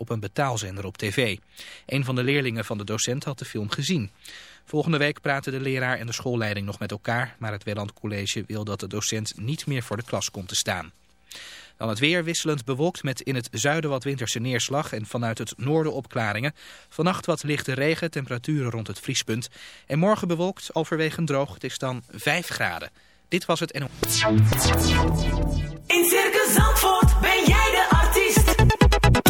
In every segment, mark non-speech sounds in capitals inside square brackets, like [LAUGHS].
op een betaalzender op tv. Een van de leerlingen van de docent had de film gezien. Volgende week praten de leraar en de schoolleiding nog met elkaar, maar het Welland College wil dat de docent niet meer voor de klas komt te staan. Dan het weer wisselend bewolkt met in het zuiden wat winterse neerslag en vanuit het noorden opklaringen. Vannacht wat lichte regen, temperaturen rond het vriespunt. En morgen bewolkt, overwegend droog, het is dan 5 graden. Dit was het NO. In Circus Zandvoort ben jij.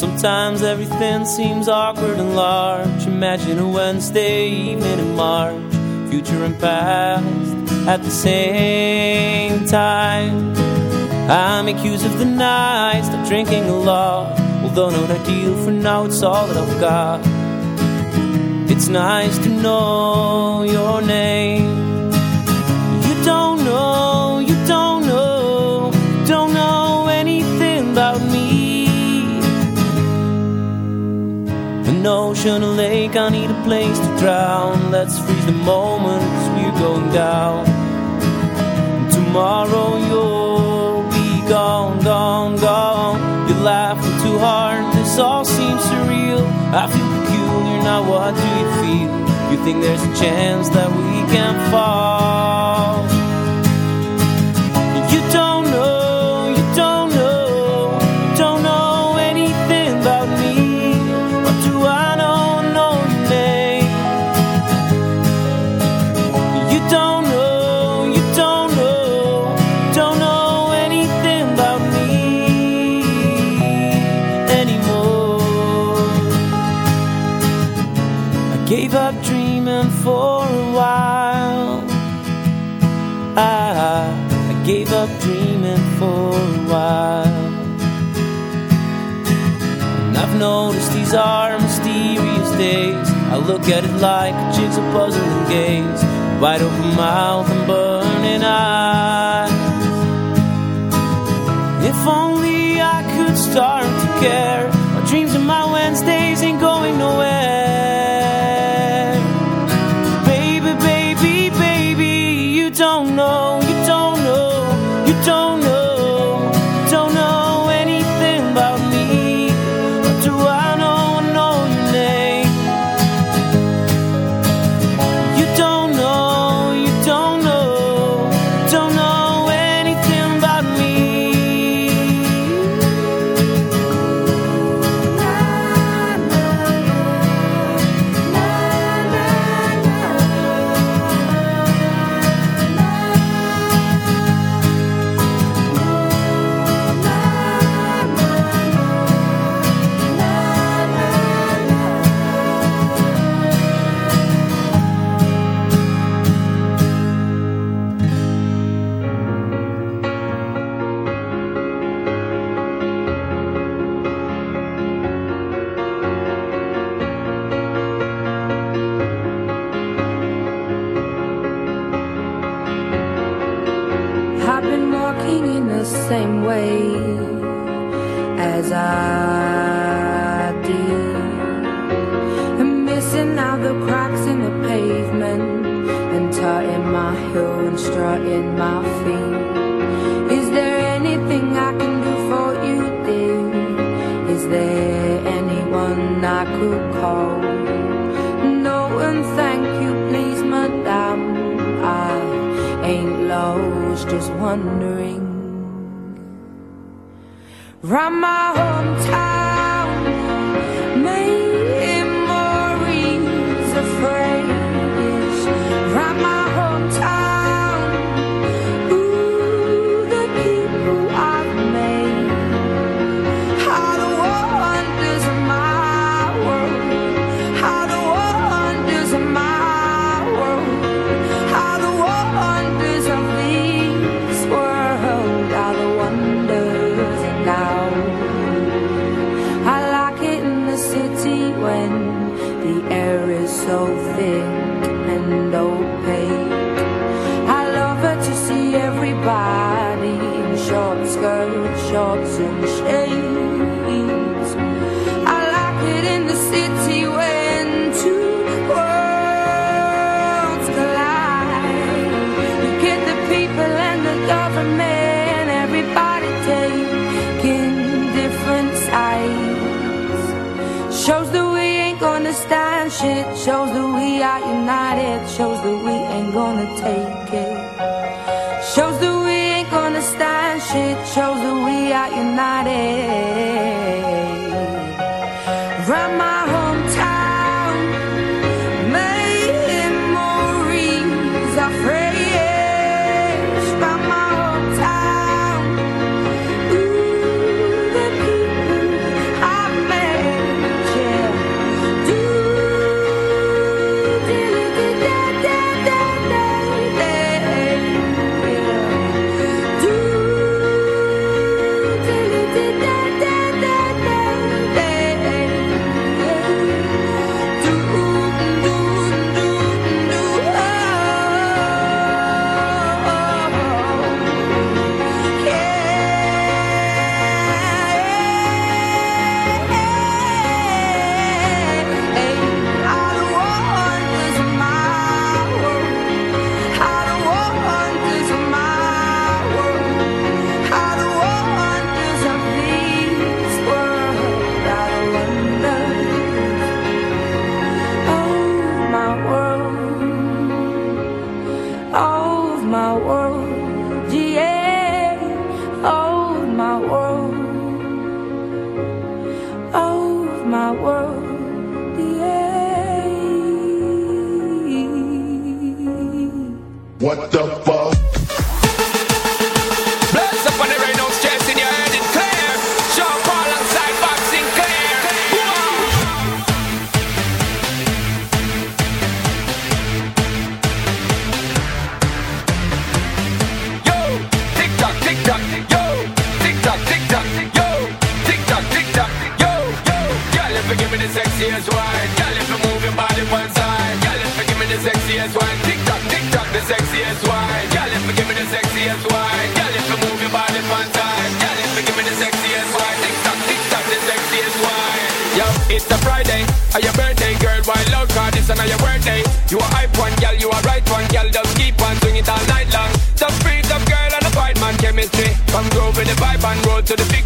Sometimes everything seems awkward and large. Imagine a Wednesday evening in March, future and past at the same time. I'm accused of the night, stop drinking a lot. Although not ideal for now, it's all that I've got. It's nice to know your name. An ocean, a lake, I need a place to drown. Let's freeze the moment we're going down. Tomorrow you'll be gone, gone, gone. You're laughing too hard, this all seems surreal. I feel peculiar, now what do you feel? You think there's a chance that we can fall? I, gave up dreaming for a while. And I've noticed these are mysterious days. I look at it like a jigsaw puzzle and gaze. Wide open mouth and burning eyes. If only I could start to care. My dreams and my you don't anyone I could call? No, and thank you, please, madame. I ain't lost, just wondering. Round my hometown,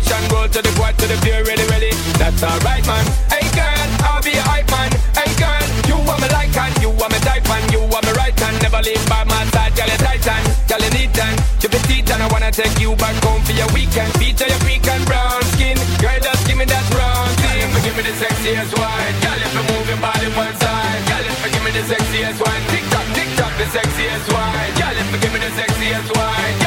fiction, roll to the quad, to the pure, really, really. That's alright, man. Hey girl, I'll be a hype man. Hey girl, you are my like and you are my type and you are my right hand. Never leave by my side, girl, you titan, girl, you neat and you petite and I wanna take you back home for your weekend. Feature your freak and brown skin, girl, just give me that brown thing. Give me the sexiest wine, girl, if you move your body one side, girl, if you give me the sexiest wine, tick tock, tick tock, the sexiest wine, girl, if you give me the sexiest wine,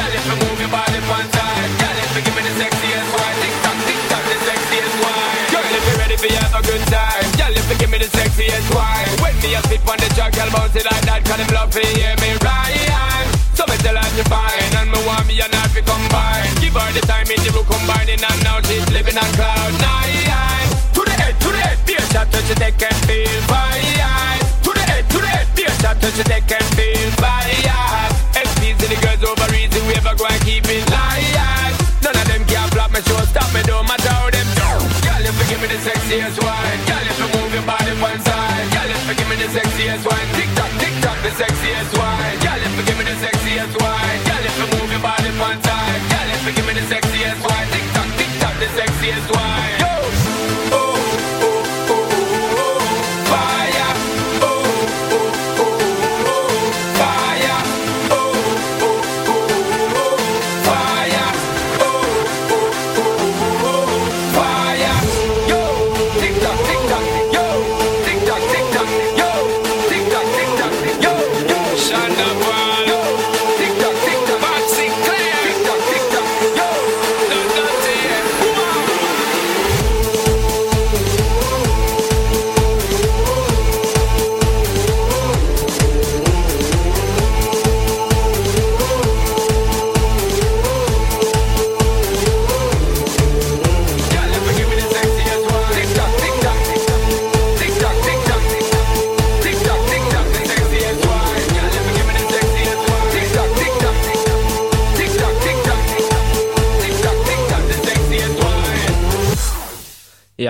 good time, girl, if you give me the sexiest wine, when me a sit on the jug, girl, bounce it like that, cause them love to hear me right. So me tell her to fine, and me want me and her to combine. Give her the time in the room combining, and now she's living on cloud nine. To the head, to the head, be a shot touch it, they can feel fine. To the head, to the head, be a shot touch it, they can feel fine. Sexiest wine. Girl, if you move your body one side. Girl, if you give me the sexiest wine. Tick tock, tick tock, the sexiest wine.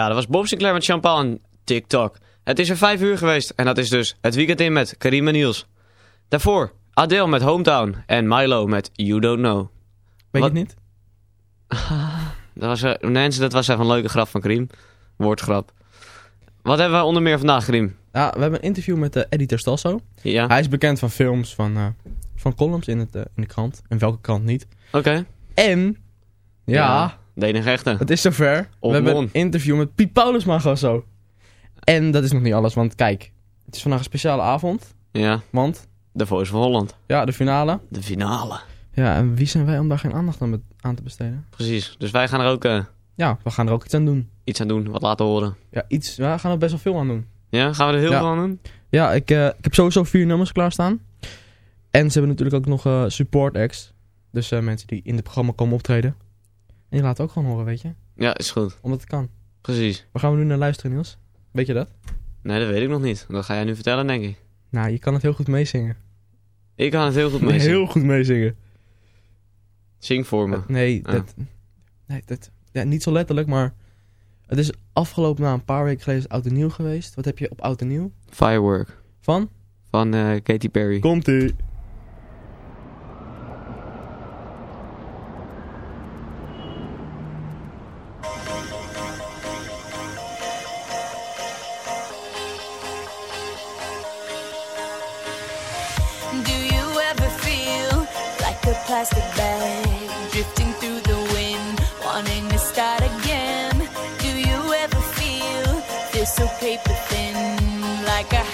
Dat was Bob Sinclair met Champagne TikTok. Het is er vijf uur geweest en dat is dus het weekend in met Karim en Niels. Daarvoor Adele met Hometown en Milo met You Don't Know. Weet Wat- je het niet? [LAUGHS] Dat was, eh, mensen, dat was even een leuke grap van Karim. Woordgrap. Wat hebben we onder meer vandaag, Karim? Ja, we hebben een interview met uh, Eddie Terstalso. Ja, Hij is bekend van films, van, eh, van columns in, het, eh, in de krant. En welke krant niet. oké. En, ja, De enige echte. het is zover. Op we hebben een interview met Piet Paulusma gewoon zo. En dat is nog niet alles, want kijk. Het is vandaag een speciale avond. Ja, Want, The Voice of Holland. ja, de finale. De finale. Ja, en wie zijn wij om daar geen aandacht aan, te besteden? Precies. Dus wij gaan er ook eh, Ja, we gaan er ook iets aan doen. iets aan doen, wat laten horen. Ja, iets, ja, we gaan er best wel veel aan doen. Ja, gaan we er heel Ja. veel aan doen? Ja, ik, eh, ik heb sowieso vier nummers klaarstaan. En ze hebben natuurlijk ook nog eh, support acts. Dus mensen die in het programma komen optreden. En die laten ook gewoon horen, weet je. Ja, is goed. Omdat het kan. Precies. Waar gaan we nu naar luisteren, Niels? Weet je dat? Nee, dat weet ik nog niet. Dat ga jij nu vertellen, denk ik. Nou, je kan het heel goed meezingen. Ik kan het heel goed mee [LAUGHS] Heel goed meezingen. Zing voor me. Nee, Ah. dat, nee dat, ja, niet zo letterlijk, maar... Het is afgelopen na een paar weken geleden is Oud en Nieuw geweest. Wat heb je op Oud en Nieuw? Firework. Van? Van eh, Katy Perry. Komt-ie.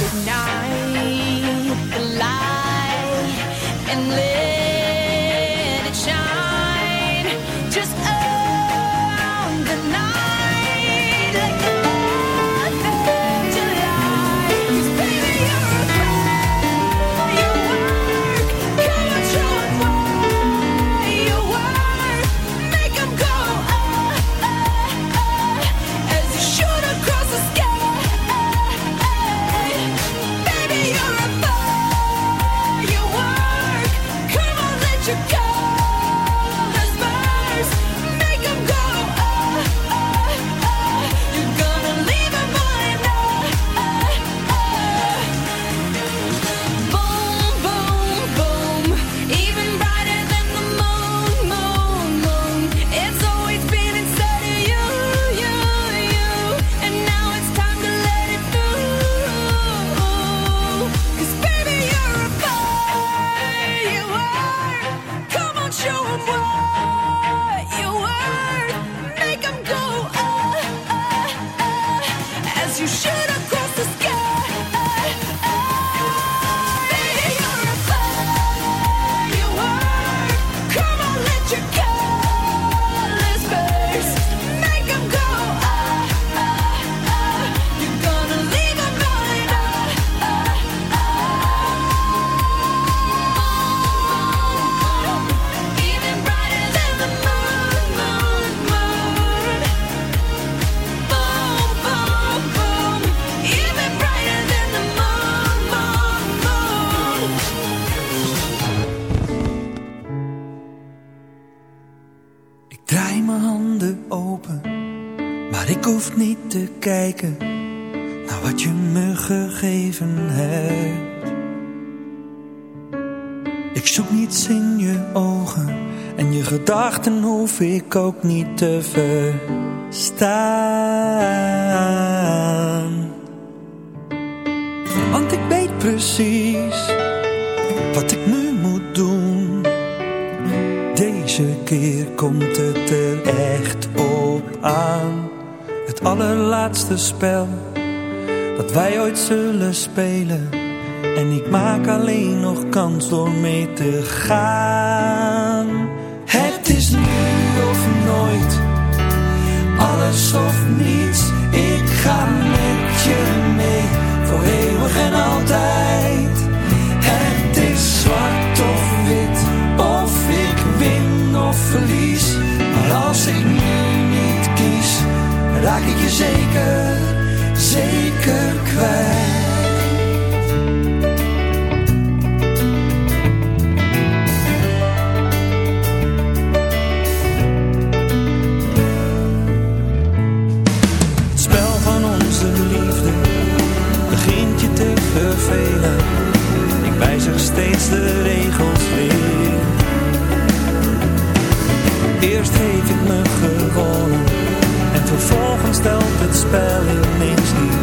good not. Kijken naar wat je me gegeven hebt. Ik zoek niets in je ogen en je gedachten hoef ik ook niet te verstaan. Want ik weet precies wat ik nu moet doen. Deze keer komt het er echt op aan. Allerlaatste spel dat wij ooit zullen spelen. En ik maak alleen nog kans door mee te gaan. Het is nu of nooit, alles of niets. Ik ga met je mee, voor eeuwig en altijd. Het is zwart of wit, of ik win of verlies. Maar als ik nu raak ik je zeker, zeker kwijt. Het spel van onze liefde begint je te vervelen. Ik wijzig steeds de regels weer. Eerst heeft ik me gewonnen en vervolgens stelt het spel ineens niet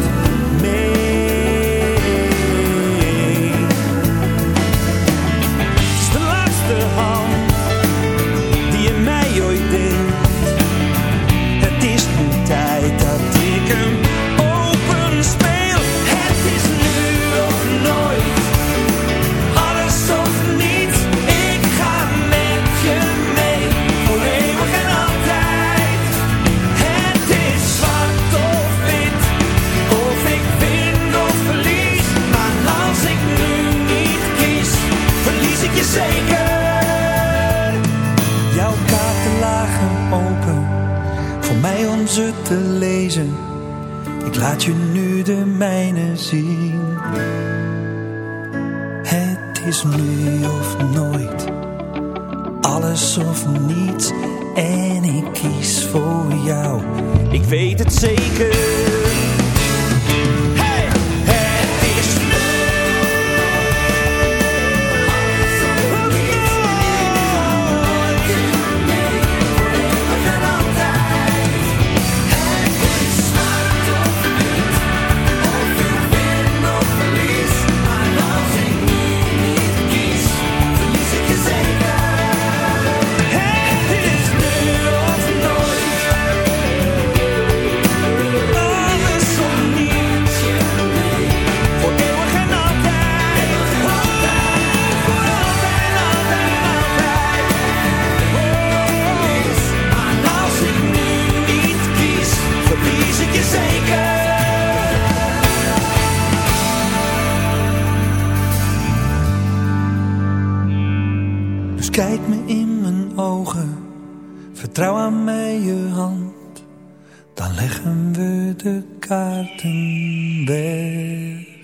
leggen we de kaarten weg.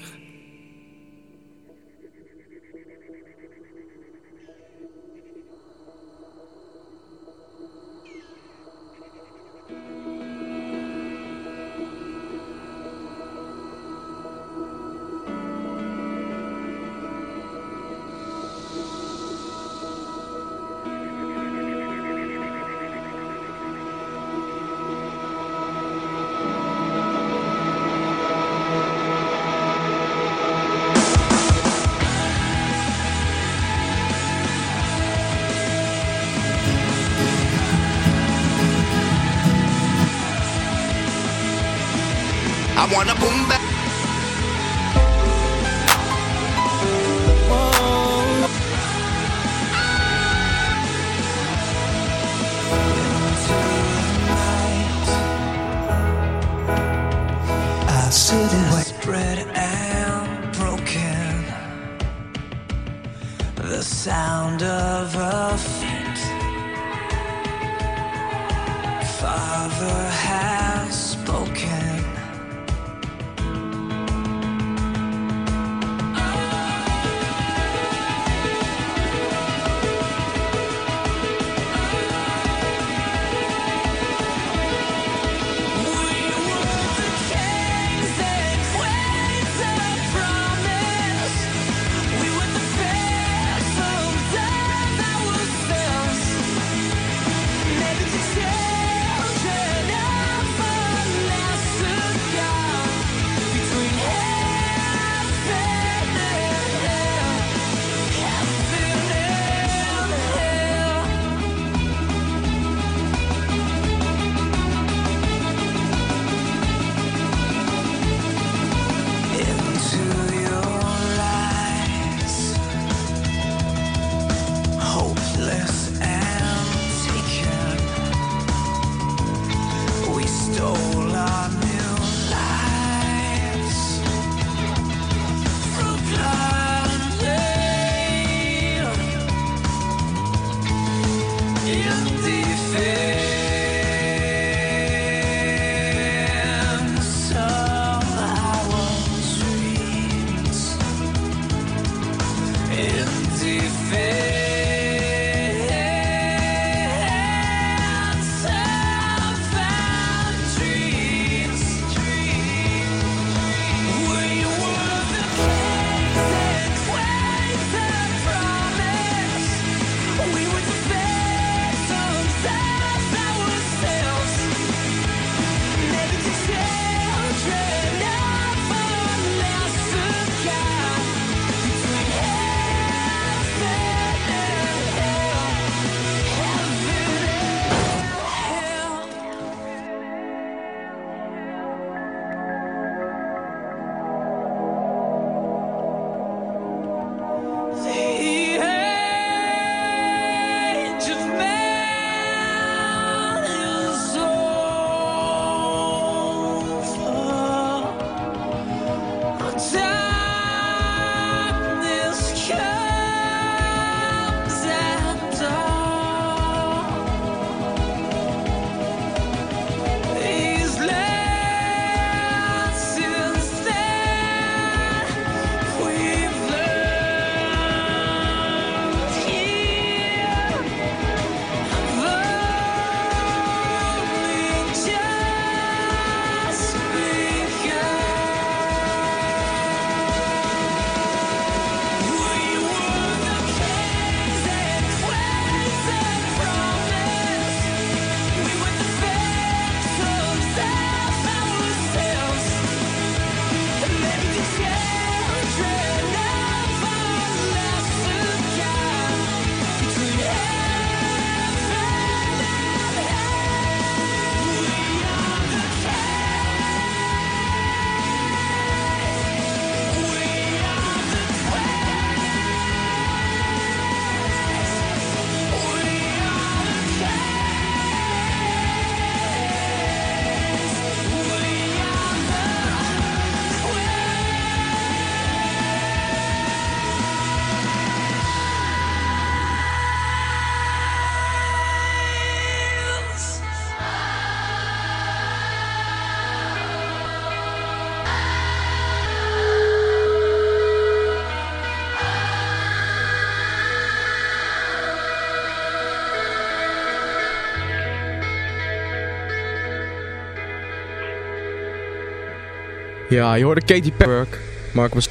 Ja, je hoorde Katy Perry, Mark was...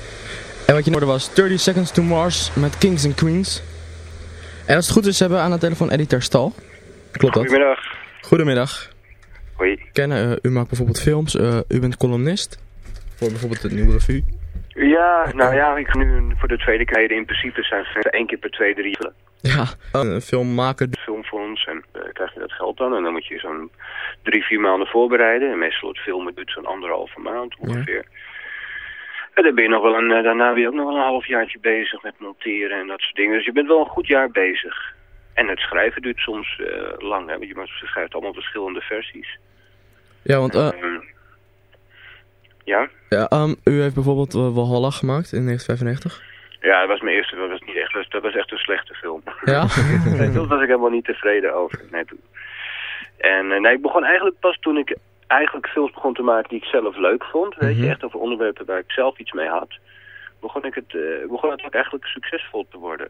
En wat je hoorde was 30 Seconds to Mars met Kings and Queens. En als het goed is hebben we aan de telefoon Eddie Terstal. Klopt dat? Goedemiddag. Goedemiddag. Hoi. Kennen, eh, u maakt bijvoorbeeld films, eh, u bent columnist. Voor bijvoorbeeld het Nieuwe Revue. Ja, nou ja, ik nu voor de tweede keer in principe zijn ze één keer per twee, drie ja, oh. een film maken. Filmfonds en uh, krijg je dat geld dan. En dan moet je zo'n drie, vier maanden voorbereiden. En meestal het filmen duurt zo'n anderhalve maand ongeveer. En dan ben je nog wel een, eh, daarna weer ook nog wel een halfjaartje bezig met monteren en dat soort dingen. Dus je bent wel een goed jaar bezig. En het schrijven duurt soms eh, lang, hè. Want je schrijft allemaal verschillende versies. Ja, want... Ehm, ja? ja, ehm, u heeft bijvoorbeeld uh, Valhalla gemaakt in 1995. Ja, dat was mijn eerste, dat was niet echt, dat was, echt een slechte film. Ja? [LAUGHS] nee, daar was ik helemaal niet tevreden over. Nee, toen- en eh, nee, ik begon eigenlijk pas toen ik eigenlijk films begon te maken die ik zelf leuk vond. Weet je, Mhm. echt over onderwerpen waar ik zelf iets mee had. Begon, ik het, eh, begon het ook eigenlijk succesvol te worden.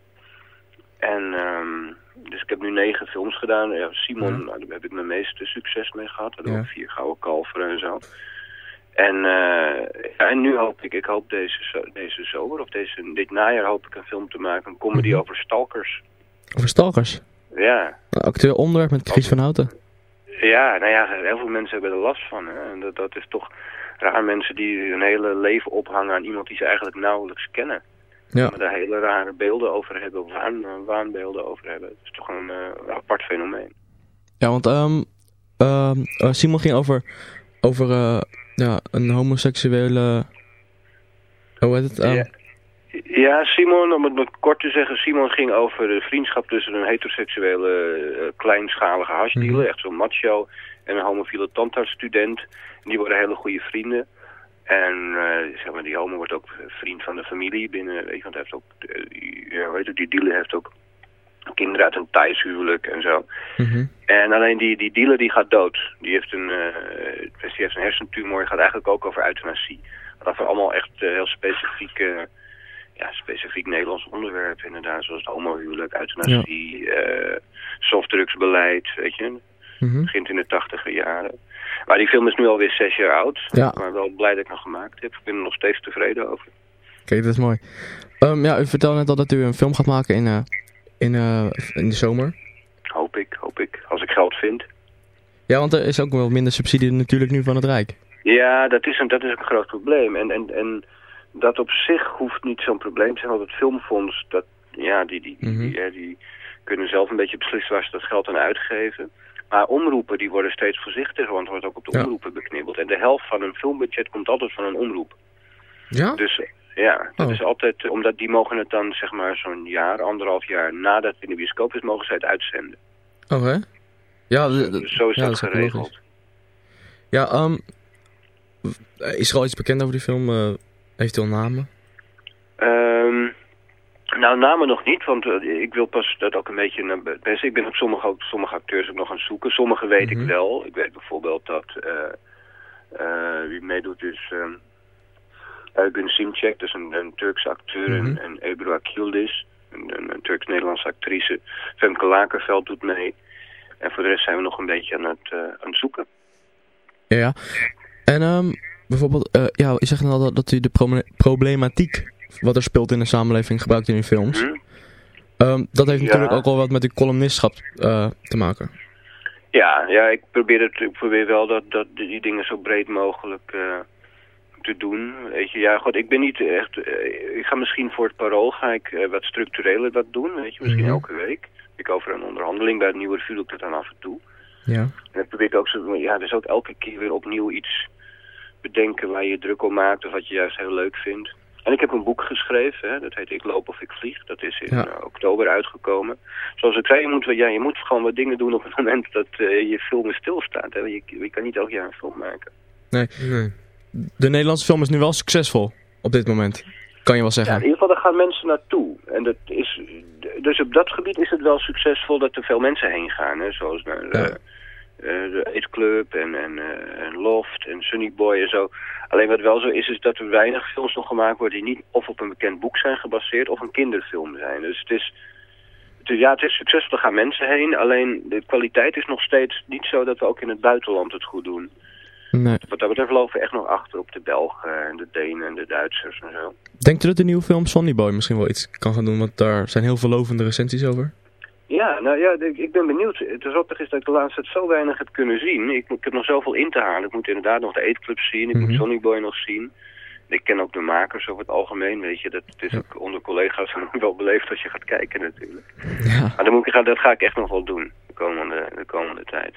En um, dus ik heb nu negen films gedaan. Ja, Simon, Mhm. nou, daar heb ik mijn meeste succes mee gehad. Daar Ja. ook vier gouden kalveren en zo. En, uh, ja, en nu hoop ik, ik hoop deze, deze zomer of deze, dit najaar hoop ik een film te maken. Een comedy Mhm. over stalkers. Over Stalkers. Ja. Acteur onderwerp met Chris van Houten. Ja, nou ja, heel veel mensen hebben er last van. Hè. En dat, dat is toch raar mensen die hun hele leven ophangen aan iemand die ze eigenlijk nauwelijks kennen. Ja. Maar daar hele rare beelden over hebben, waan, waanbeelden over hebben. Het is toch een uh, apart fenomeen. Ja, want um, Simon ging over, over uh, ja, een homoseksuele... Hoe heet het? Um, ja. ja, Simon, om het maar kort te zeggen, Simon ging over de vriendschap tussen een heteroseksuele uh, kleinschalige hashdealer, Mhm. mm -hmm. echt zo'n macho, en een homofiele tandartsstudent. En die worden hele goede vrienden. En uh, zeg maar, die homo wordt ook vriend van de familie binnen, weet je, want hij heeft ook, uh, ja, weet je, die dealer heeft ook kinderen uit een thuishuwelijk en zo. Mm -hmm. En alleen die, die dealer die gaat dood. Die heeft een, uh, die heeft een hersentumor, gaat eigenlijk ook over euthanasie. Dat is allemaal echt uh, heel specifiek, uh, ja, specifiek Nederlands onderwerp inderdaad. Zoals het homohuwelijk, euthanasie, ja. softdrugsbeleid, weet je. Mm -hmm. Begint in de tachtiger jaren. Maar die film is nu alweer zes jaar oud. Ja. Maar wel blij dat ik hem gemaakt heb. Ik ben er nog steeds tevreden over. Kijk, dat is mooi. Um, ja, u vertelde net al dat u een film gaat maken in, in, uh, in de zomer. Hoop ik, hoop ik. Als ik geld vind. Ja, want er is ook wel minder subsidie natuurlijk nu van het Rijk. Ja, dat is een, dat is een groot probleem. En, en, en dat op zich hoeft niet zo'n probleem te zijn. Want het filmfonds, dat, ja, die, die, mm -hmm. die, die, kunnen zelf een beetje beslissen waar ze dat geld aan uitgeven. Maar omroepen die worden steeds voorzichtiger, want er wordt ook op de ja. omroepen beknibbeld. En de helft van een filmbudget komt altijd van een omroep. Ja? Dus ja, dat oh. is altijd, omdat die mogen het dan zeg maar zo'n jaar, anderhalf jaar nadat het in de bioscoop is, mogen zij het uitzenden. Oh hè? Ja, dus zo is ja, dat, dat geregeld. Is ja, um, is er al iets bekend over die film? Uh, al namen? Um, nou, namen nog niet, want uh, ik wil pas dat ook een beetje naar best. Ik ben ook sommige, ook sommige acteurs ook nog aan het zoeken. Sommige weet Mhm. mm -hmm. ik wel. Ik weet bijvoorbeeld dat uh, wie meedoet is um, Eugen Simcek, dat is een, een Turkse acteur, Mhm. mm -hmm. en, en Ebru Akildis, een, een, een Turks-Nederlandse actrice. Femke Lakerveld doet mee. En voor de rest zijn we nog een beetje aan het, uh, aan het zoeken. Ja, ja. En um, bijvoorbeeld, uh, ja, je zegt al dat, dat u de pro problematiek wat er speelt in de samenleving gebruikt in uw films. Mm -hmm. um, dat heeft ja. natuurlijk ook wel wat met uw columnistschap uh, te maken. Ja, ja ik, probeer het, ik probeer wel dat, dat die dingen zo breed mogelijk te doen. Weet je, ja, god, ik ben niet echt... Uh, ik ga misschien voor het parool ga ik uh, wat structureler wat doen, weet je, misschien Mhm. mm -hmm. elke week. Ik over een onderhandeling bij het nieuwe revue doe ik dat dan af en toe. Ja. En dan probeer ik ook zo, ja, dus ook elke keer weer opnieuw iets bedenken waar je druk om maakt of wat je juist heel leuk vindt. En ik heb een boek geschreven, hè, dat heet Ik loop of ik vlieg. Dat is in Ja. uh, oktober uitgekomen. Zoals ik zei, je moet, ja, je moet gewoon wat dingen doen op het moment dat uh, je filmen stilstaat. Hè. Je, je kan niet elk jaar een film maken. Nee. nee. De Nederlandse film is nu wel succesvol op dit moment. Kan je wel zeggen. Ja, in ieder geval, daar gaan mensen naartoe. En dat is, dus op dat gebied is het wel succesvol dat er veel mensen heen gaan. Hè, zoals naar de, Ja. uh, de Eat Club en, en, uh, en Loft en Sunny Boy en zo. Alleen wat wel zo is, is dat er weinig films nog gemaakt worden die niet of op een bekend boek zijn gebaseerd of een kinderfilm zijn. Dus het is, het is ja, het is succesvol, er gaan mensen heen. Alleen de kwaliteit is nog steeds niet zo dat we ook in het buitenland het goed doen. Nee. Wat dat betreft lopen we echt nog achter op de Belgen en de Denen en de Duitsers en zo. Denkt u dat de nieuwe film Sonny Boy misschien wel iets kan gaan doen? Want daar zijn heel veel lovende recensies over. Ja, nou ja, ik, ik ben benieuwd. Het grappige is dat ik de laatste tijd zo weinig heb kunnen zien. Ik, ik heb nog zoveel in te halen. Ik moet inderdaad nog de Eetclub zien. Ik Mhm. moet Sonny Boy nog zien. Ik ken ook de makers over het algemeen, weet je. Dat, het is ook onder collega's [LAUGHS] wel beleefd als je gaat kijken natuurlijk. Ja. Maar dan moet ik, dat ga ik echt nog wel doen de komende, de komende tijd.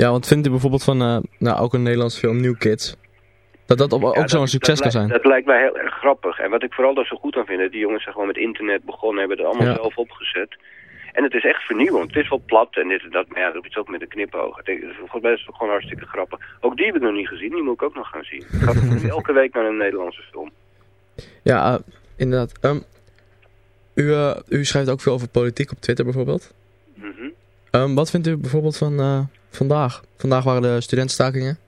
Ja, want vindt u bijvoorbeeld van, eh, nou ook een Nederlandse film New Kids, dat dat op- ook zo'n succes dat kan lijkt- zijn? Dat lijkt mij heel erg grappig. En wat ik vooral daar zo goed aan vind, die jongens zijn gewoon met internet begonnen, hebben het allemaal Ja. zelf opgezet. En het is echt vernieuwend. Het is wel plat en dit en dat, maar ja, dat is ook met een knipoog. Ik denk, Volgens mij is het gewoon hartstikke grappig. Ook die heb ik nog niet gezien, die moet ik ook nog gaan zien. Ik ga [LAUGHS] elke week naar een Nederlandse film. Ja, eh, inderdaad. Ehm, u, eh, u schrijft ook veel over politiek op Twitter bijvoorbeeld. Mhm. Ehm, wat vindt u bijvoorbeeld van vandaag? Vandaag waren de studentenstakingen.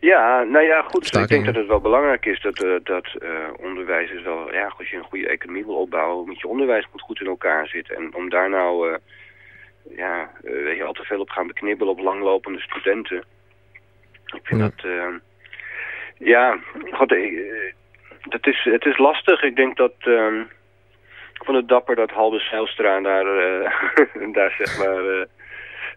Ja, nou ja, goed. Ik Stakingen. denk dat het wel belangrijk is dat, eh, dat eh, onderwijs is wel... Ja, als je een goede economie wil opbouwen, moet je onderwijs moet goed in elkaar zitten. En om daar nou, eh, ja, weet je, al te veel op gaan beknibbelen op langlopende studenten. Ik vind Ja. dat, ja, god, dat is, het is lastig. Ik denk dat, ehm, ik vond het dapper dat Halbe Zijlstra daar, [LAUGHS] daar zeg maar...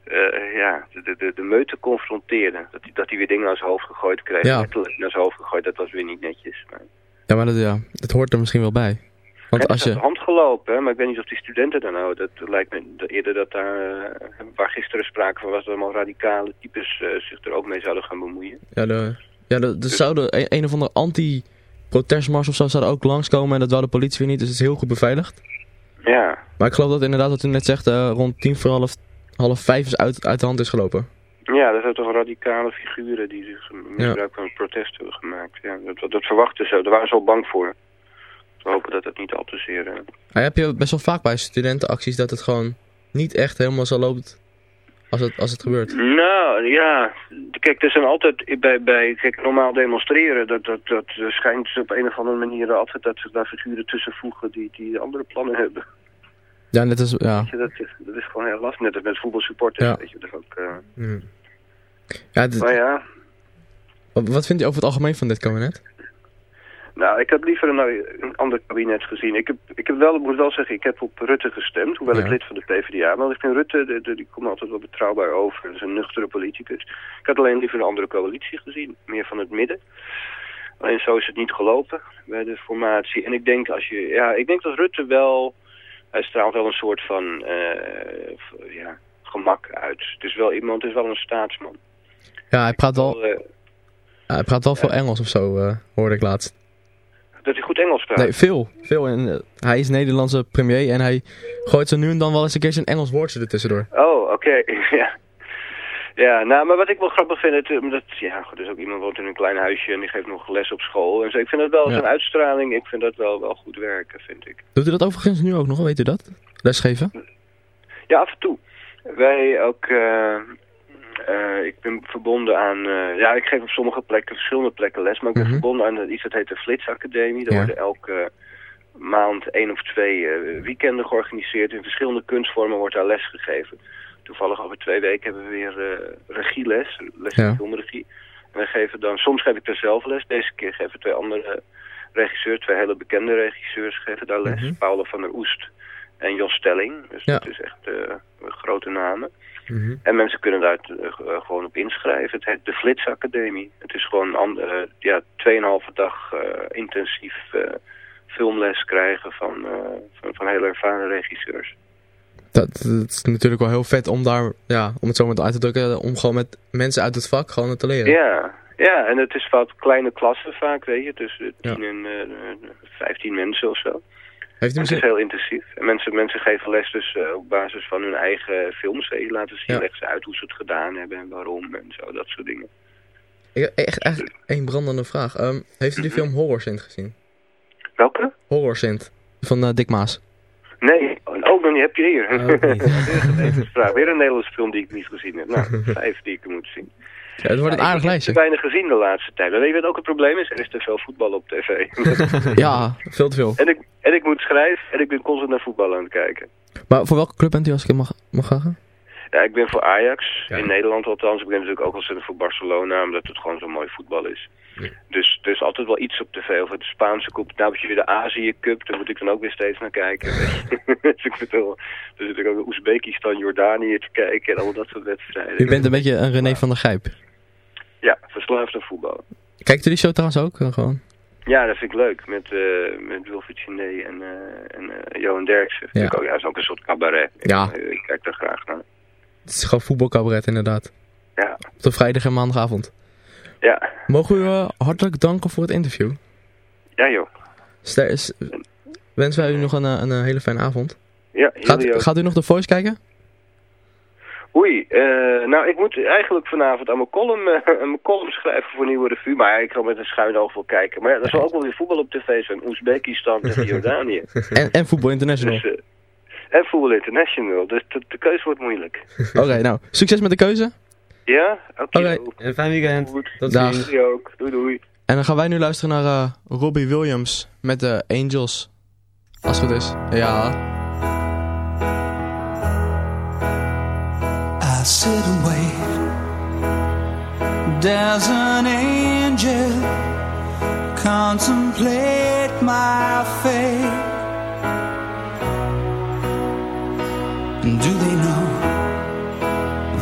eh, ja, de, de, de meute confronteerde. Dat hij dat hij weer dingen naar zijn hoofd gegooid kreeg. Ja. Letterlijk naar zijn hoofd gegooid, dat was weer niet netjes. Maar... Ja, maar dat, ja, dat hoort er misschien wel bij. Want Het als je... de hand gelopen, hè, maar ik weet niet of die studenten dan nou... Dat lijkt me eerder dat daar, eh, waar gisteren sprake van was... dat allemaal radicale types eh, zich er ook mee zouden gaan bemoeien. Ja, de, ja, de, er zouden een, een of andere anti-protestmars of zo zouden ook langskomen en dat wou de politie weer niet, dus het is heel goed beveiligd. Ja, Maar ik geloof dat inderdaad, wat u net zegt, rond tien voor half, half vijf is uit, uit de hand is gelopen. ja dat zijn toch radicale figuren die zich misbruik van het protest hebben gemaakt. Ja, dat, dat, verwachten ze, daar waren ze al bang voor. We hopen dat het niet al te zeer... eh, Maar heb je best wel vaak bij studentenacties dat het gewoon niet echt helemaal zo loopt als het, als het gebeurt. Nou, ja. Kijk, er zijn altijd bij, bij kijk, normaal demonstreren, dat, dat, dat schijnt op een of andere manier altijd dat zich daar figuren tussen voegen die, die andere plannen hebben. Ja, net als, ja. Je, dat, is, dat is gewoon heel lastig, net als met voetbalsupporters, Ja. weet je, dat is ook... eh, Mm. ja maar ja, wat wat vind je over het algemeen van dit kabinet? nou, ik had liever een, een ander kabinet gezien. Ik, heb, ik heb wel, ik moet wel zeggen, ik heb op Rutte gestemd, hoewel Ja. ik lid van de PvdA ben. Want ik vind Rutte, de, de- die komt altijd wel betrouwbaar over. Dat is een nuchtere politicus. Ik had alleen liever een andere coalitie gezien, meer van het midden. Alleen zo is het niet gelopen bij de formatie. En ik denk, als je, ja, ik denk dat Rutte wel, hij straalt wel een soort van eh, ja, gemak uit. Het is wel iemand, het is wel een staatsman. Ja, hij praat wel, eh, hij praat wel veel Engels of zo, eh, hoorde ik laatst. dat hij goed Engels praat. Nee, veel. veel. En, hij is Nederlandse premier en hij gooit zo nu en dan wel eens een keer zijn Engels woordje er tussendoor. Oh, oké. [LAUGHS] ja. Ja, nou, maar wat ik wel grappig vind, het, omdat, ja, goed, is ook iemand woont in een klein huisje en die geeft nog les op school. En zo, ik vind dat wel Ja. zijn uitstraling, ik vind dat wel, wel goed werken, vind ik. Doet u dat overigens nu ook nog, weet u dat? Lesgeven? Ja, af en toe. Wij ook, eh, eh, ik ben verbonden aan, eh, ja, ik geef op sommige plekken, verschillende plekken les, maar ik ben Mhm. verbonden aan iets dat heet de Flits Academie. Daar Ja. worden elke maand één of twee eh, weekenden georganiseerd. In verschillende kunstvormen wordt daar les gegeven. Toevallig over twee weken hebben we weer eh, regieles, les Ja. in filmregie. En wij geven dan, soms geef ik er zelf les, deze keer geven twee andere regisseurs, twee hele bekende regisseurs geven daar les. Paolo van der Oest en Jos Stelling. Dus Ja. dat is echt eh, grote namen. Mhm. En mensen kunnen daar eh, eh, gewoon op inschrijven. Het heet de Flits Academie. Het is gewoon eh, ja, 2,5 dag eh, intensief eh, filmles krijgen van, eh, van, van hele ervaren regisseurs. Dat, dat is natuurlijk wel heel vet om daar, ja, om het zo maar uit te drukken, om gewoon met mensen uit het vak gewoon te leren. Ja, ja, en het is wat kleine klassen vaak, weet je. Tussen Ja. 10 en eh, 15 mensen of zo. Heeft u Het is heel intensief. En mensen, mensen geven les dus eh, op basis van hun eigen films. Je. Laten zien, Ja. leggen ze uit hoe ze het gedaan hebben en waarom en zo, dat soort dingen. Ik echt, echt één brandende vraag. Ehm, heeft u die film Horror Sint gezien? Welke? Horror Sint, van eh, Dick Maas. Nee, nog niet. Heb je hier. Ook niet. [LAUGHS] Weer een gewetensvraag. Weer een Nederlandse film die ik niet gezien heb. Nou, [LAUGHS] vijf die ik moet zien. Ja, het wordt een Ja, aardig ik heb lijstje. weinig gezien de laatste tijd. En weet je wat ook het probleem is? Er is te veel voetbal op tv. [LAUGHS] Ja, veel te veel. en, ik, en ik moet schrijven en ik ben constant naar voetbal aan het kijken. Maar voor welke club bent u als ik hem mag, mag vragen? Ja, ik ben voor Ajax, Ja. in Nederland althans. Ik ben natuurlijk ook ontzettend voor Barcelona, omdat het gewoon zo mooi voetbal is. Dus er is altijd wel iets op tv over de Spaanse cup. Nou heb je weer de Azië Cup, daar moet ik dan ook weer steeds naar kijken. [LAUGHS] dus ik dus ik ook Oezbekistan, Jordanië te kijken en al dat soort wedstrijden. U bent een beetje een René van der Gijp. Ja, verslaafd aan voetbal. Kijkt u die show trouwens ook? eh, gewoon? Ja, dat vind ik leuk. Met, eh met Wilfried Cindé en, eh en Johan Derksen. Ja. Ook, ja, dat is ook een soort cabaret. Ik, Ja. ik kijk daar graag naar. Het is gewoon voetbalcabaret inderdaad. Ja. Op de vrijdag en maandagavond. Ja. Mogen we u eh, hartelijk danken voor het interview. Ja, joh. Ster- s- wensen wij u nog een, eh, een, eh, hele fijne avond. Ja, Gaat, gaat u nog de voice kijken? Oei, nou ik moet eigenlijk vanavond aan mijn column, [LAUGHS] aan mijn column schrijven voor Nieuwe Revue. Maar ik kan met een schuin oog wel kijken. Maar ja, er zal ook wel weer voetbal op tv zijn. Oezbekistan tegen [LAUGHS] Jordanië. En, en Voetbal International. Dus, en Voetbal International. Dus de, de keuze wordt moeilijk. Oké, nou, succes met de keuze. Ja? Oké. Oké. Een fijn weekend. Goed. Tot Dag. ziens. Jullie ook. Doei doei. En dan gaan wij nu luisteren naar eh, Robbie Williams met de Angels. Als het goed is. Ja. I sit and wait. There's an angel contemplate my fate. Do they know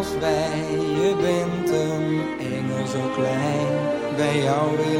als wij. Je bent een engel zo klein, bij jou wil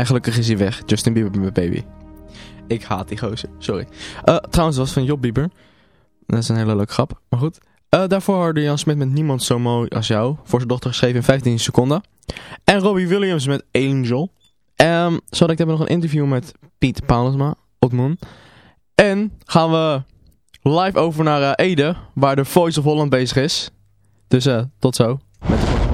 En gelukkig is hij weg. Justin Bieber met baby. Ik haat die gozer. Sorry. Eh, trouwens, dat was van Job Bieber. Dat is een hele leuke grap. Maar goed. Eh, daarvoor hoorde Jan Smit met Niemand Zo Mooi Als Jou. Voor zijn dochter geschreven in 15 seconden. En Robbie Williams met Angel. Ehm zo ik hebben nog een interview met Piet Paulusma. Otmoen. En gaan we live over naar eh, Ede. Waar de Voice of Holland bezig is. Dus tot zo. Met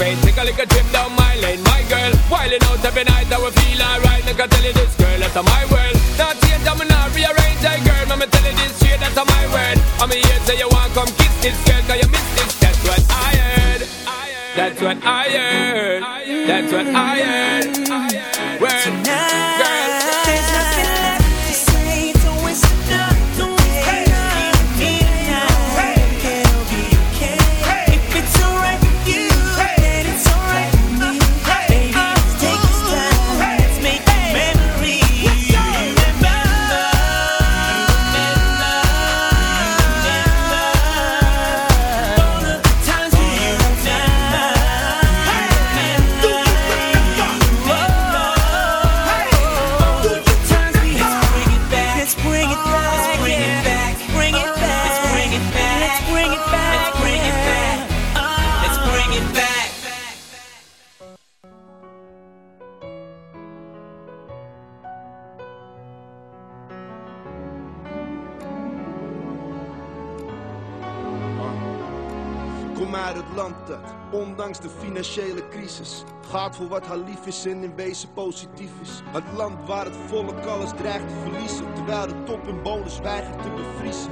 of take a little trip down my lane, my girl. Wildin' out every night, I will feel alright. Like I tell you this, girl, that's my world. Not change, I'm not rearrange, hey girl, I'ma tell you this straight, that's my word. I'm here, say you want come kiss this girl, cause you miss this, that's what I heard. That's what I heard. That's what I heard. Financiële crisis, gaat voor wat haar lief is en in wezen positief is. Het land waar het volk alles dreigt te verliezen, terwijl de top en bonus weigert te bevriezen.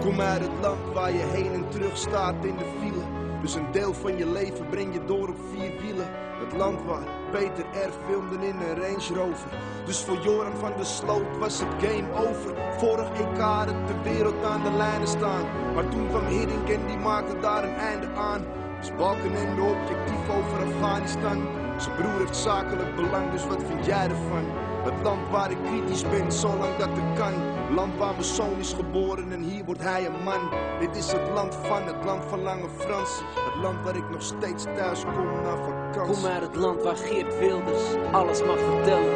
Kom uit het land waar je heen en terug staat in de file. Dus een deel van je leven breng je door op vier wielen. Het land waar Peter R. filmde in een Range Rover. Dus voor Joran van der Sloot was het game over. Vorig EK had de wereld aan de lijnen staan. Maar toen kwam Hiddink en die maakte daar een einde aan. Dus Balkenende objectief over Afghanistan. Zijn broer heeft zakelijk belang, dus wat vind jij ervan? Het land waar ik kritisch ben, zolang dat ik kan. Land waar mijn zoon is geboren en hier wordt hij een man. Dit is het land van, het land van Lange Fransie. Het land waar ik nog steeds thuis kom na vakantie. Kom uit het land waar Geert Wilders alles mag vertellen.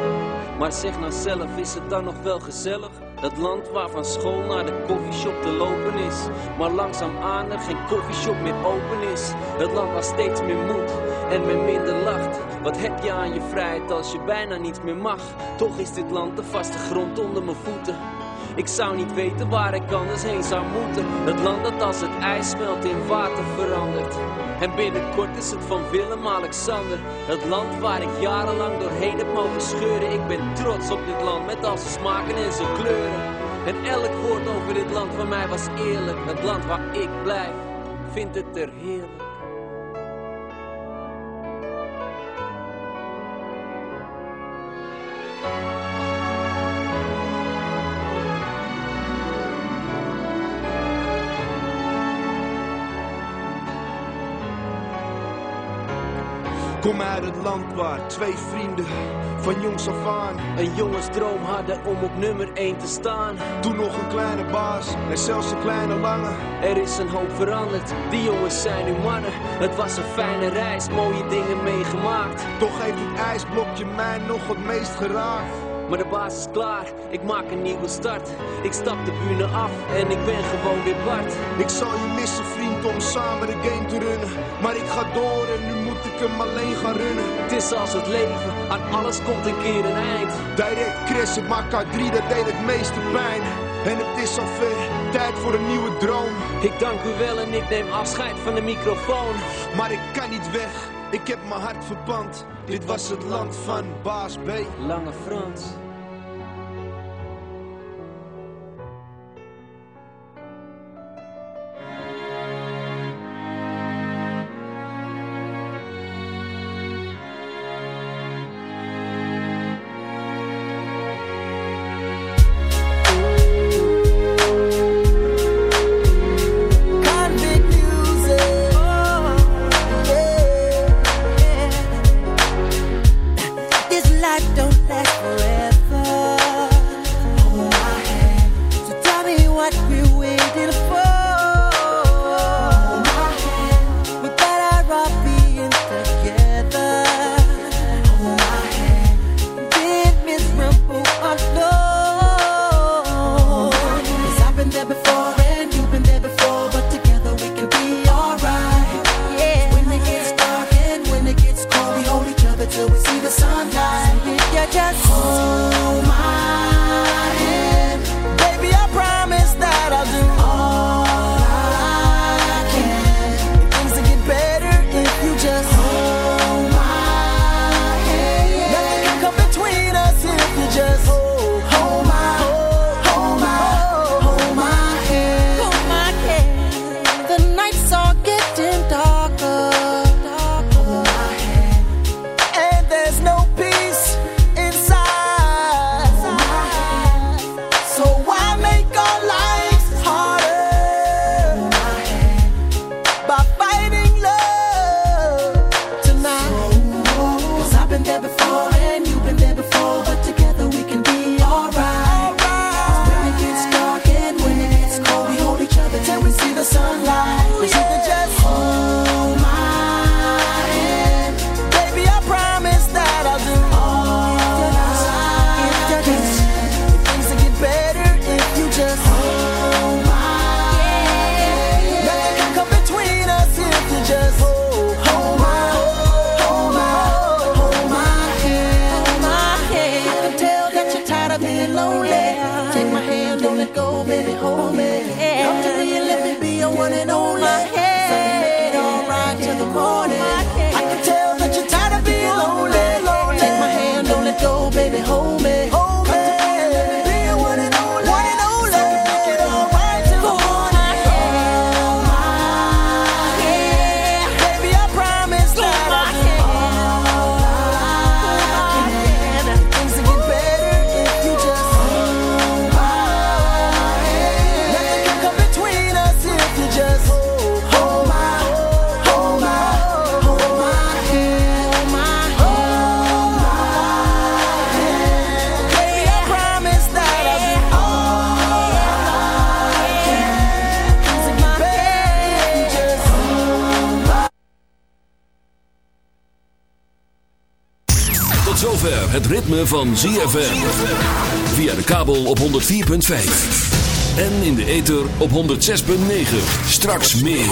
Maar zeg nou zelf, is het dan nog wel gezellig? Het land waar van school naar de koffieshop te lopen is. Maar langzaamaan er geen koffieshop meer open is. Het land waar steeds meer moet en men minder lacht. Wat heb je aan je vrijheid als je bijna niets meer mag? Toch is dit land de vaste grond onder mijn voeten. Ik zou niet weten waar ik anders heen zou moeten. Het land dat als het ijs smelt in water verandert. En binnenkort is het van Willem-Alexander. Het land waar ik jarenlang doorheen heb mogen scheuren. Ik ben trots op dit land met al zijn smaken en zijn kleuren. En elk woord over dit land van mij was eerlijk. Het land waar ik blijf, vindt het er heerlijk. Kom uit het land waar twee vrienden van jongs af aan Een jongensdroom hadden om op nummer 1 te staan. Toen nog een kleine baas en zelfs een kleine lange. Er is een hoop veranderd, die jongens zijn nu mannen. Het was een fijne reis, mooie dingen meegemaakt. Toch heeft het ijsblokje mij nog het meest geraakt. Maar de baas is klaar, ik maak een nieuwe start. Ik stap de bühne af en ik ben gewoon weer Bart. Ik zal je missen vriend om samen de game te runnen. Maar ik ga door en nu moet ik hem alleen gaan runnen. Het is als het leven, aan alles komt een keer een eind. Direct Chris, het maakt K3, dat deed het meeste pijn. En het is al ver, tijd voor een nieuwe droom. Ik dank u wel en ik neem afscheid van de microfoon. Maar ik kan niet weg, ik heb mijn hart verpand. Dit was het land van Baas B. Lange Frans. Het ritme van ZFM. Via de kabel op 104.5. En in de ether op 106.9. Straks meer.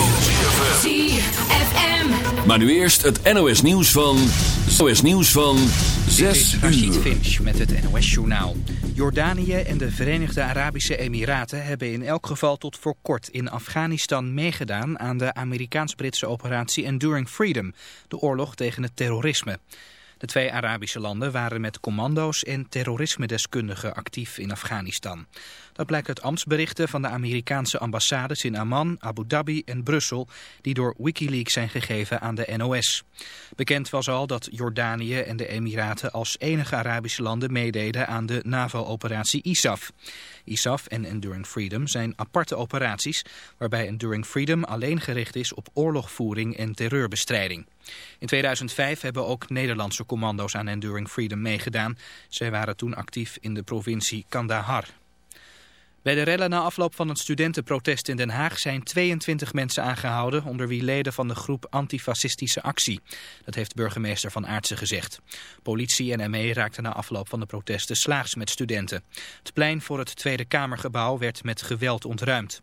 ZFM. Maar nu eerst het NOS nieuws van... NOS nieuws van 6 Dit is Rashid uur. Finch met het NOS-journaal. Jordanië en de Verenigde Arabische Emiraten hebben in elk geval tot voor kort in Afghanistan meegedaan aan de Amerikaans-Britse operatie Enduring Freedom, de oorlog tegen het terrorisme. De twee Arabische landen waren met commando's en terrorismedeskundigen actief in Afghanistan. Dat blijkt uit ambtsberichten van de Amerikaanse ambassades in Amman, Abu Dhabi en Brussel, die door Wikileaks zijn gegeven aan de NOS. Bekend was al dat Jordanië en de Emiraten als enige Arabische landen meededen aan de NAVO-operatie ISAF. ISAF en Enduring Freedom zijn aparte operaties waarbij Enduring Freedom alleen gericht is op oorlogvoering en terreurbestrijding. In 2005 hebben ook Nederlandse commando's aan Enduring Freedom meegedaan. Zij waren toen actief in de provincie Kandahar. Bij de rellen na afloop van het studentenprotest in Den Haag zijn 22 mensen aangehouden, onder wie leden van de groep Antifascistische Actie. Dat heeft burgemeester Van Aartsen gezegd. Politie en ME raakten na afloop van de protesten slaags met studenten. Het plein voor het Tweede Kamergebouw werd met geweld ontruimd.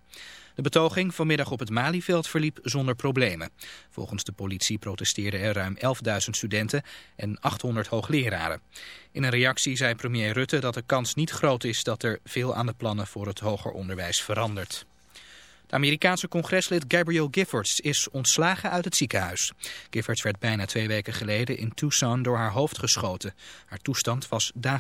De betoging vanmiddag op het Malieveld verliep zonder problemen. Volgens de politie protesteerden er ruim 11.000 studenten en 800 hoogleraren. In een reactie zei premier Rutte dat de kans niet groot is dat er veel aan de plannen voor het hoger onderwijs verandert. De Amerikaanse congreslid Gabrielle Giffords is ontslagen uit het ziekenhuis. Giffords werd bijna twee weken geleden in Tucson door haar hoofd geschoten. Haar toestand was dagelijks.